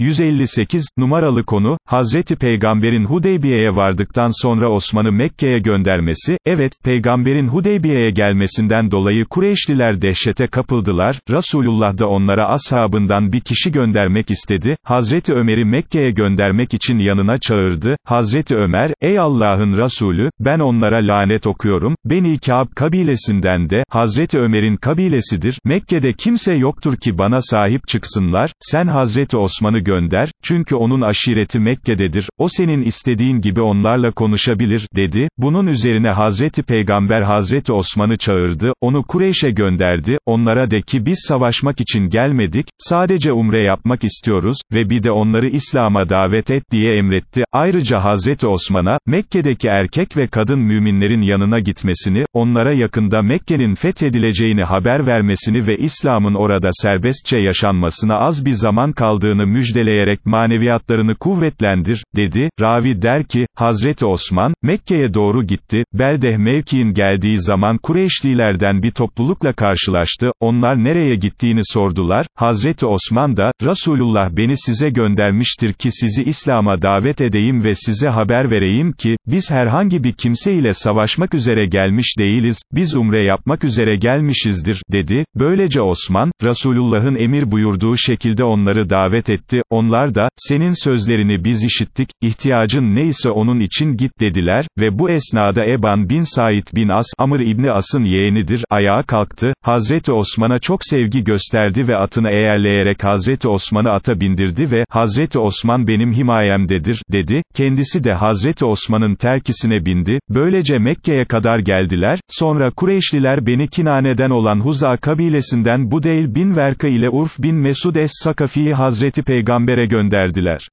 158, numaralı konu, Hazreti Peygamber'in Hudeybiye'ye vardıktan sonra Osman'ı Mekke'ye göndermesi, evet, Peygamber'in Hudeybiye'ye gelmesinden dolayı Kureyşliler dehşete kapıldılar, Resulullah da onlara ashabından bir kişi göndermek istedi, Hazreti Ömer'i Mekke'ye göndermek için yanına çağırdı, Hazreti Ömer, ey Allah'ın Resulü, ben onlara lanet okuyorum, Beni Kâb kabilesinden de, Hazreti Ömer'in kabilesidir, Mekke'de kimse yoktur ki bana sahip çıksınlar, sen Hazreti Osman'ı gönder, çünkü onun aşireti Mekke'dedir, o senin istediğin gibi onlarla konuşabilir, dedi, bunun üzerine Hazreti Peygamber Hazreti Osman'ı çağırdı, onu Kureyş'e gönderdi, onlara de ki biz savaşmak için gelmedik, sadece umre yapmak istiyoruz, ve bir de onları İslam'a davet et diye emretti, ayrıca Hazreti Osman'a, Mekke'deki erkek ve kadın müminlerin yanına gitmesini, onlara yakında Mekke'nin fethedileceğini haber vermesini ve İslam'ın orada serbestçe yaşanmasına az bir zaman kaldığını müjdeleyerek maneviyatlarını kuvvetlendir, dedi, ravi der ki, Hazreti Osman, Mekke'ye doğru gitti, Beldeh mevkiin geldiği zaman Kureyşlilerden bir toplulukla karşılaştı, onlar nereye gittiğini sordular, Hazreti Osman da, Resulullah beni size göndermiştir ki sizi İslam'a davet edeyim ve size haber vereyim ki, biz herhangi bir kimse ile savaşmak üzere gelmiş değiliz, biz umre yapmak üzere gelmişizdir, dedi, böylece Osman, Resulullah'ın emir buyurduğu şekilde onları davet etti, onlar da, senin sözlerini biz işittik, ihtiyacın neyse onun için git dediler, ve bu esnada Eban bin Said bin As, Amr İbni As'ın yeğenidir, ayağa kalktı, Hazreti Osman'a çok sevgi gösterdi ve atını eğerleyerek Hazreti Osman'ı ata bindirdi ve, Hazreti Osman benim himayemdedir, dedi, kendisi de Hazreti Osman'ın terkisine bindi, böylece Mekke'ye kadar geldiler, sonra Kureyşliler Beni Kinane'den olan Huza kabilesinden Budeyl bin Verka ile Urf bin Mesud es-Sakafi'yi Hazreti Peygamber'e gönderdiler.